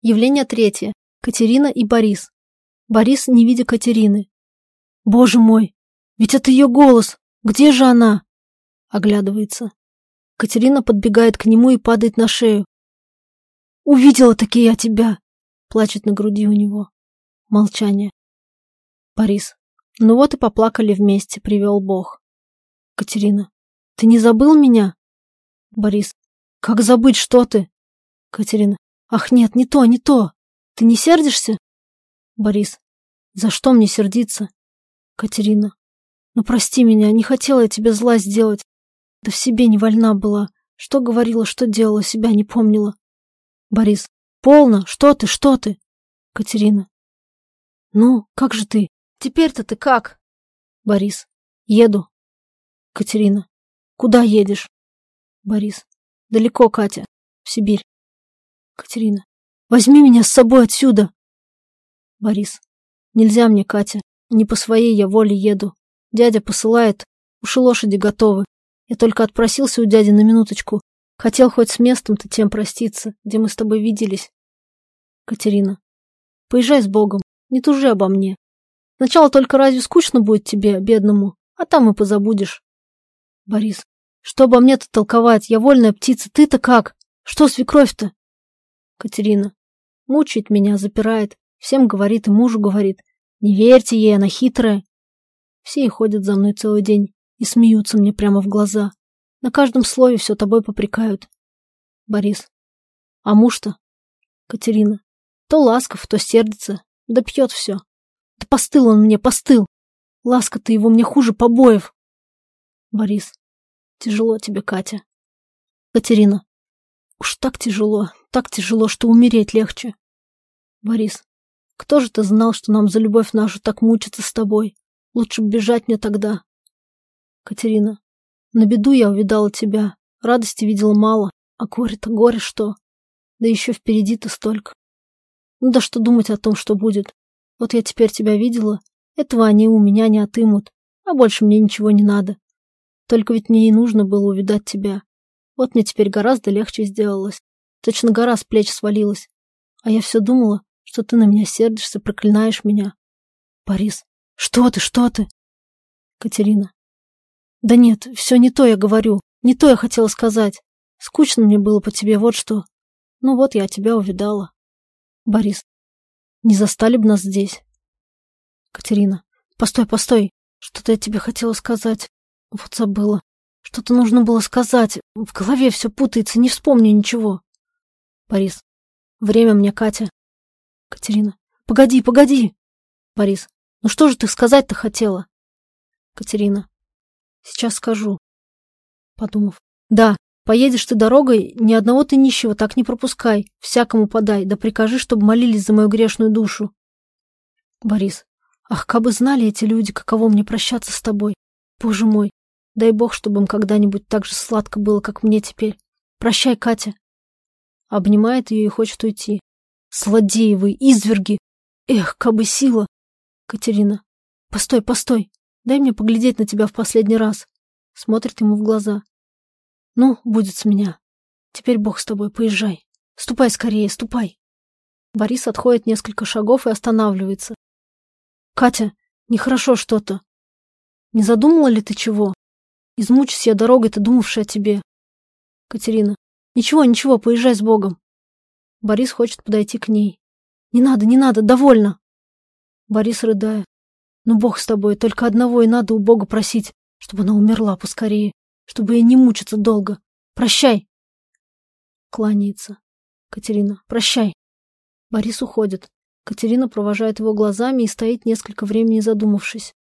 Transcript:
Явление третье. Катерина и Борис. Борис, не видя Катерины. Боже мой, ведь это ее голос. Где же она? Оглядывается. Катерина подбегает к нему и падает на шею. Увидела-таки я тебя. Плачет на груди у него. Молчание. Борис. Ну вот и поплакали вместе, привел Бог. Катерина. Ты не забыл меня? Борис. Как забыть, что ты? Катерина. Ах, нет, не то, не то. Ты не сердишься? Борис. За что мне сердиться? Катерина. Ну прости меня, не хотела я тебе зла сделать. Да в себе не вольна была. Что говорила, что делала, себя не помнила. Борис. Полно, что ты, что ты? Катерина. Ну, как же ты? Теперь-то ты как? Борис. Еду. Катерина. Куда едешь? Борис. Далеко, Катя. В Сибирь. Катерина. Возьми меня с собой отсюда. Борис. Нельзя мне, Катя. Не по своей я воле еду. Дядя посылает. Уж и лошади готовы. Я только отпросился у дяди на минуточку. Хотел хоть с местом-то тем проститься, где мы с тобой виделись. Катерина. Поезжай с Богом. Не тужи обо мне. Сначала только разве скучно будет тебе, бедному, а там и позабудешь. Борис. Что обо мне-то толковать? Я вольная птица. Ты-то как? Что свекровь-то? Катерина. Мучает меня, запирает. Всем говорит и мужу говорит. Не верьте ей, она хитрая. Все и ходят за мной целый день и смеются мне прямо в глаза. На каждом слове все тобой попрекают. Борис. А муж-то? Катерина. То ласков, то сердится. Да пьет все. Да постыл он мне, постыл. Ласка-то его мне хуже побоев. Борис. Тяжело тебе, Катя. Катерина. Уж так тяжело, так тяжело, что умереть легче. Борис. Кто же ты знал, что нам за любовь нашу так мучиться с тобой? Лучше бежать мне тогда. Катерина. На беду я увидала тебя. Радости видела мало, а горе-то горе что. Да еще впереди-то столько. Ну да что думать о том, что будет. Вот я теперь тебя видела. Этого они у меня не отымут. А больше мне ничего не надо. Только ведь мне и нужно было увидать тебя. Вот мне теперь гораздо легче сделалось. Точно гора с плеч свалилась. А я все думала, что ты на меня сердишься, проклинаешь меня. Борис, что ты, что ты? Катерина. Да нет, все не то я говорю. Не то я хотела сказать. Скучно мне было по тебе, вот что. Ну вот я тебя увидала. Борис. Не застали бы нас здесь. Катерина. Постой, постой. Что-то я тебе хотела сказать. Вот забыла. Что-то нужно было сказать. В голове все путается, не вспомню ничего. Борис. Время мне, Катя. Катерина. Погоди, погоди. Борис. Ну что же ты сказать-то хотела? Катерина. Сейчас скажу. Подумав. Да, поедешь ты дорогой, ни одного ты нищего так не пропускай. Всякому подай, да прикажи, чтобы молились за мою грешную душу. Борис. Ах, кабы знали эти люди, каково мне прощаться с тобой. Боже мой, Дай бог, чтобы им когда-нибудь так же сладко было, как мне теперь. Прощай, Катя. Обнимает ее и хочет уйти. Злодеевы, изверги! Эх, кабы сила! Катерина. Постой, постой. Дай мне поглядеть на тебя в последний раз. Смотрит ему в глаза. Ну, будет с меня. Теперь бог с тобой, поезжай. Ступай скорее, ступай. Борис отходит несколько шагов и останавливается. Катя, нехорошо что-то. Не задумала ли ты чего? Измучусь я дорогой-то, думавшей о тебе. Катерина. Ничего, ничего, поезжай с Богом. Борис хочет подойти к ней. Не надо, не надо, довольно. Борис рыдает. Ну, Бог с тобой, только одного и надо у Бога просить, чтобы она умерла поскорее, чтобы ей не мучиться долго. Прощай. Кланяется. Катерина. Прощай. Борис уходит. Катерина провожает его глазами и стоит несколько времени задумавшись.